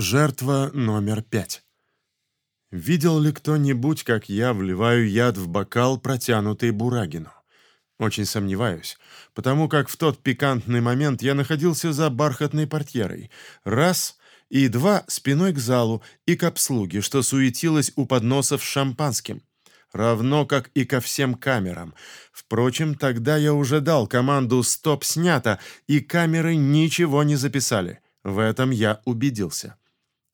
Жертва номер пять. Видел ли кто-нибудь, как я вливаю яд в бокал, протянутый Бурагину? Очень сомневаюсь, потому как в тот пикантный момент я находился за бархатной портьерой. Раз и два спиной к залу и к обслуге, что суетилась у подносов с шампанским. Равно как и ко всем камерам. Впрочем, тогда я уже дал команду «Стоп, снято», и камеры ничего не записали. В этом я убедился.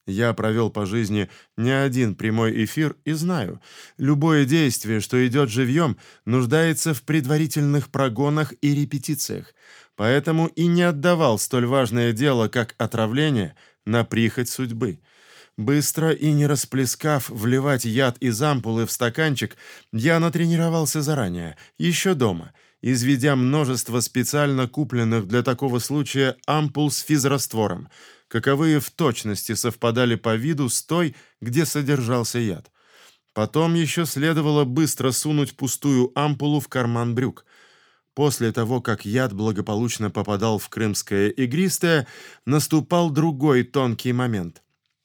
Я провел по жизни не один прямой эфир и знаю, любое действие, что идет живьем, нуждается в предварительных прогонах и репетициях, поэтому и не отдавал столь важное дело, как отравление, на прихоть судьбы. Быстро и не расплескав вливать яд из ампулы в стаканчик, я натренировался заранее, еще дома, изведя множество специально купленных для такого случая ампул с физраствором – каковые в точности совпадали по виду с той, где содержался яд. Потом еще следовало быстро сунуть пустую ампулу в карман брюк. После того, как яд благополучно попадал в крымское игристое, наступал другой тонкий момент.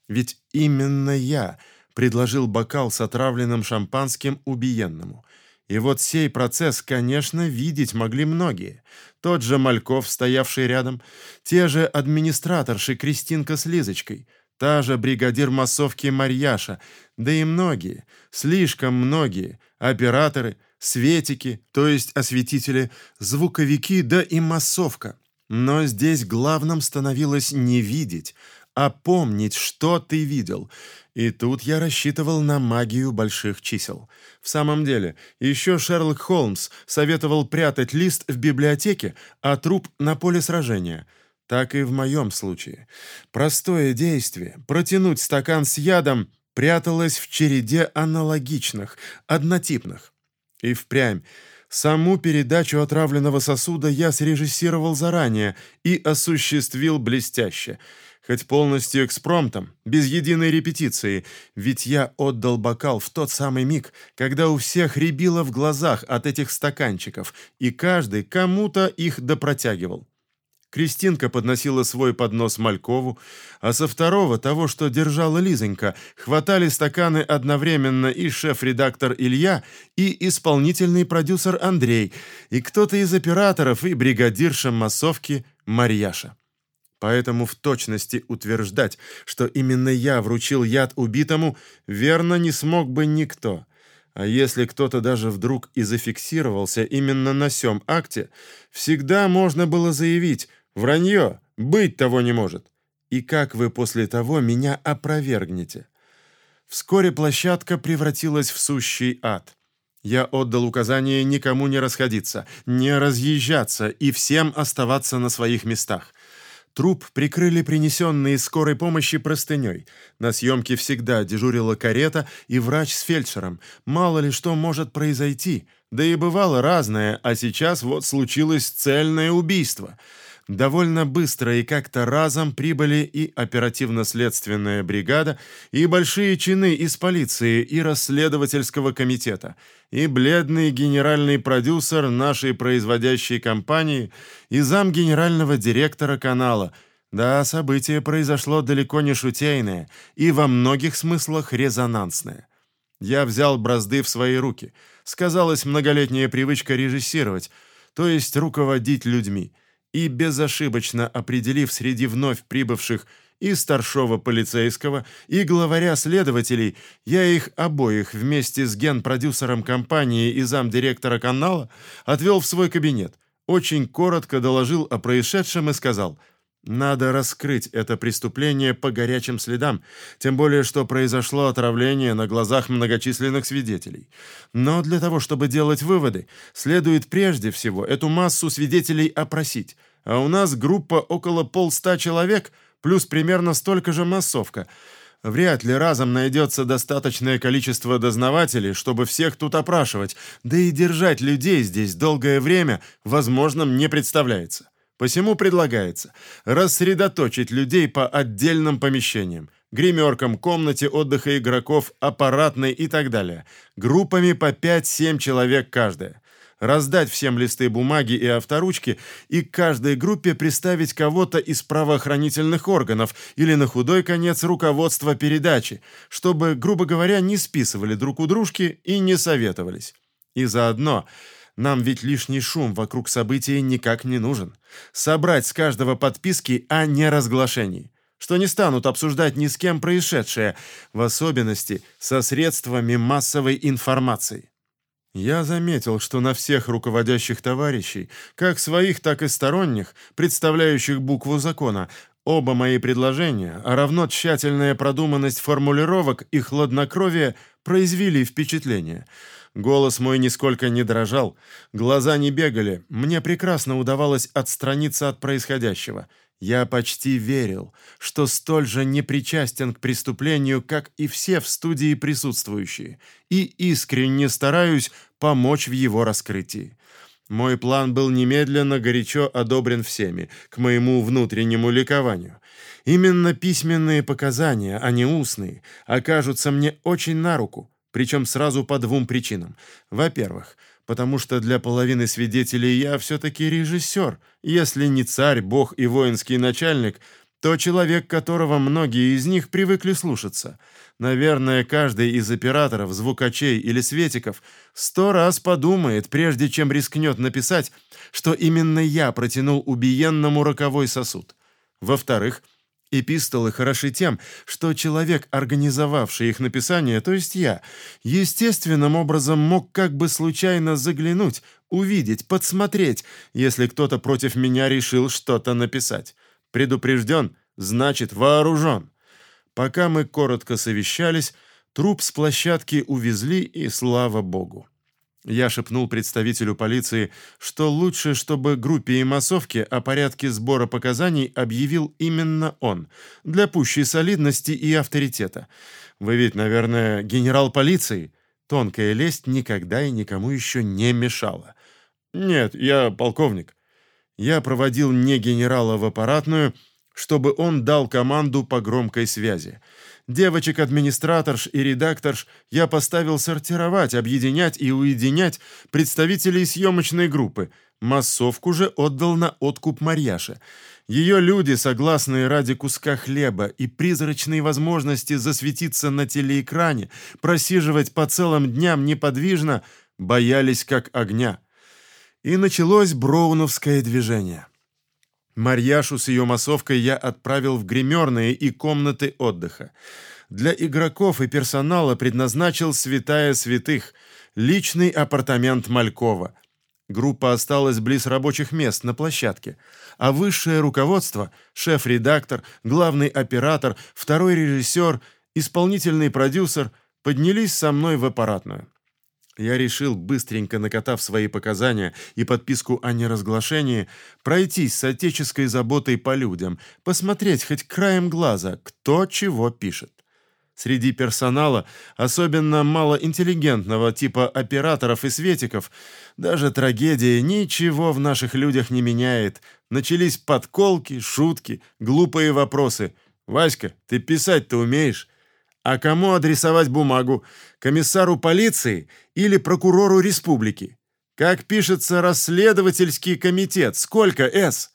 Ведь именно я предложил бокал с отравленным шампанским убиенному. И вот сей процесс, конечно, видеть могли многие. Тот же Мальков, стоявший рядом, те же администраторши Кристинка с Лизочкой, та же бригадир массовки Марьяша, да и многие, слишком многие, операторы, светики, то есть осветители, звуковики, да и массовка. Но здесь главным становилось не видеть, а помнить, что ты видел. И тут я рассчитывал на магию больших чисел. В самом деле, еще Шерлок Холмс советовал прятать лист в библиотеке, а труп на поле сражения. Так и в моем случае. Простое действие, протянуть стакан с ядом, пряталось в череде аналогичных, однотипных. И впрямь, Саму передачу отравленного сосуда я срежиссировал заранее и осуществил блестяще — хоть полностью экспромтом, без единой репетиции, ведь я отдал бокал в тот самый миг, когда у всех рябило в глазах от этих стаканчиков, и каждый кому-то их допротягивал. Кристинка подносила свой поднос Малькову, а со второго, того, что держала Лизонька, хватали стаканы одновременно и шеф-редактор Илья, и исполнительный продюсер Андрей, и кто-то из операторов, и бригадирша массовки Марьяша. Поэтому в точности утверждать, что именно я вручил яд убитому, верно не смог бы никто. А если кто-то даже вдруг и зафиксировался именно на сём акте, всегда можно было заявить «Вранье! Быть того не может!» И как вы после того меня опровергнете? Вскоре площадка превратилась в сущий ад. Я отдал указание никому не расходиться, не разъезжаться и всем оставаться на своих местах. Труп прикрыли принесенные скорой помощи простыней. На съемке всегда дежурила карета и врач с фельдшером. Мало ли что может произойти. Да и бывало разное, а сейчас вот случилось цельное убийство — Довольно быстро и как-то разом прибыли и оперативно-следственная бригада, и большие чины из полиции и расследовательского комитета, и бледный генеральный продюсер нашей производящей компании, и зам генерального директора канала. Да, событие произошло далеко не шутейное и во многих смыслах резонансное. Я взял бразды в свои руки. Сказалась многолетняя привычка режиссировать, то есть руководить людьми и, безошибочно определив среди вновь прибывших и старшего полицейского, и главаря следователей, я их обоих вместе с генпродюсером компании и замдиректора канала отвел в свой кабинет, очень коротко доложил о происшедшем и сказал «Надо раскрыть это преступление по горячим следам, тем более что произошло отравление на глазах многочисленных свидетелей. Но для того, чтобы делать выводы, следует прежде всего эту массу свидетелей опросить, а у нас группа около полста человек, плюс примерно столько же массовка. Вряд ли разом найдется достаточное количество дознавателей, чтобы всех тут опрашивать, да и держать людей здесь долгое время возможным не представляется. Посему предлагается рассредоточить людей по отдельным помещениям, гримеркам, комнате отдыха игроков, аппаратной и так далее, группами по 5-7 человек каждая. Раздать всем листы бумаги и авторучки и каждой группе приставить кого-то из правоохранительных органов или на худой конец руководства передачи, чтобы, грубо говоря, не списывали друг у дружки и не советовались. И заодно нам ведь лишний шум вокруг событий никак не нужен. Собрать с каждого подписки о неразглашении что не станут обсуждать ни с кем происшедшее, в особенности со средствами массовой информации. Я заметил, что на всех руководящих товарищей, как своих, так и сторонних, представляющих букву закона, оба мои предложения, а равно тщательная продуманность формулировок и хладнокровие произвели впечатление. Голос мой нисколько не дрожал, глаза не бегали, мне прекрасно удавалось отстраниться от происходящего — я почти верил, что столь же непричастен к преступлению, как и все в студии присутствующие, и искренне стараюсь помочь в его раскрытии. Мой план был немедленно горячо одобрен всеми, к моему внутреннему ликованию. Именно письменные показания, а не устные, окажутся мне очень на руку, причем сразу по двум причинам. Во-первых, потому что для половины свидетелей я все-таки режиссер. Если не царь, бог и воинский начальник, то человек, которого многие из них привыкли слушаться. Наверное, каждый из операторов, звукачей или светиков сто раз подумает, прежде чем рискнет написать, что именно я протянул убиенному роковой сосуд. Во-вторых, Эпистолы хороши тем, что человек, организовавший их написание, то есть я, естественным образом мог как бы случайно заглянуть, увидеть, подсмотреть, если кто-то против меня решил что-то написать. Предупрежден, значит вооружен. Пока мы коротко совещались, труп с площадки увезли, и слава богу. Я шепнул представителю полиции, что лучше, чтобы группе и массовке о порядке сбора показаний объявил именно он, для пущей солидности и авторитета. Вы ведь, наверное, генерал полиции? Тонкая лесть никогда и никому еще не мешала. Нет, я полковник. Я проводил не генерала в аппаратную, чтобы он дал команду по громкой связи. Девочек-администраторш и редакторш я поставил сортировать, объединять и уединять представителей съемочной группы. Массовку же отдал на откуп Марьяше. Ее люди, согласные ради куска хлеба и призрачной возможности засветиться на телеэкране, просиживать по целым дням неподвижно, боялись как огня. И началось броуновское движение. Марьяшу с ее массовкой я отправил в гримерные и комнаты отдыха. Для игроков и персонала предназначил святая святых, личный апартамент Малькова. Группа осталась близ рабочих мест на площадке, а высшее руководство, шеф-редактор, главный оператор, второй режиссер, исполнительный продюсер поднялись со мной в аппаратную. Я решил, быстренько накатав свои показания и подписку о неразглашении, пройтись с отеческой заботой по людям, посмотреть хоть краем глаза, кто чего пишет. Среди персонала, особенно малоинтеллигентного типа операторов и светиков, даже трагедия ничего в наших людях не меняет. Начались подколки, шутки, глупые вопросы. «Васька, ты писать-то умеешь?» А кому адресовать бумагу? Комиссару полиции или прокурору республики? Как пишется расследовательский комитет? Сколько «С»?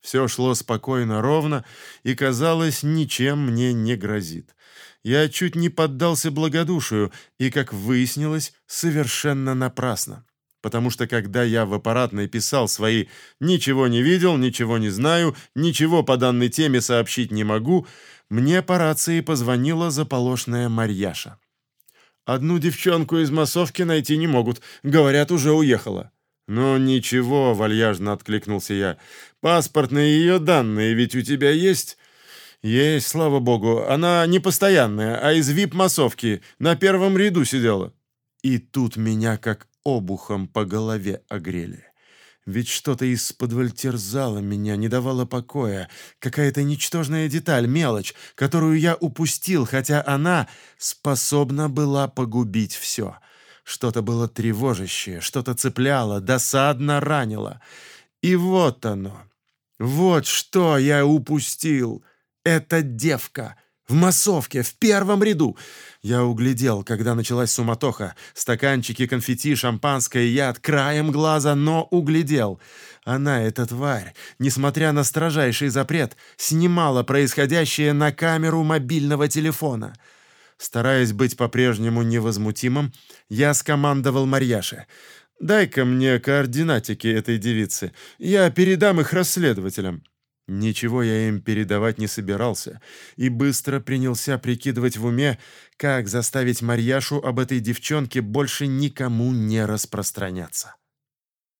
Все шло спокойно, ровно, и, казалось, ничем мне не грозит. Я чуть не поддался благодушию, и, как выяснилось, совершенно напрасно. Потому что, когда я в аппаратной писал свои «ничего не видел, ничего не знаю, ничего по данной теме сообщить не могу», мне по рации позвонила заполошная Марьяша. «Одну девчонку из массовки найти не могут. Говорят, уже уехала». «Ну ничего», — вальяжно откликнулся я. «Паспортные ее данные ведь у тебя есть?» «Есть, слава богу. Она не постоянная, а из вип-массовки. На первом ряду сидела». И тут меня как обухом по голове огрели. Ведь что-то из-под терзало меня, не давало покоя. Какая-то ничтожная деталь, мелочь, которую я упустил, хотя она способна была погубить все. Что-то было тревожащее, что-то цепляло, досадно ранило. И вот оно. Вот что я упустил. Эта девка. В массовке, в первом ряду. Я углядел, когда началась суматоха. Стаканчики, конфетти, шампанское, яд, краем глаза, но углядел. Она, эта тварь, несмотря на строжайший запрет, снимала происходящее на камеру мобильного телефона. Стараясь быть по-прежнему невозмутимым, я скомандовал Марьяше. «Дай-ка мне координатики этой девицы. Я передам их расследователям». Ничего я им передавать не собирался и быстро принялся прикидывать в уме, как заставить Марьяшу об этой девчонке больше никому не распространяться.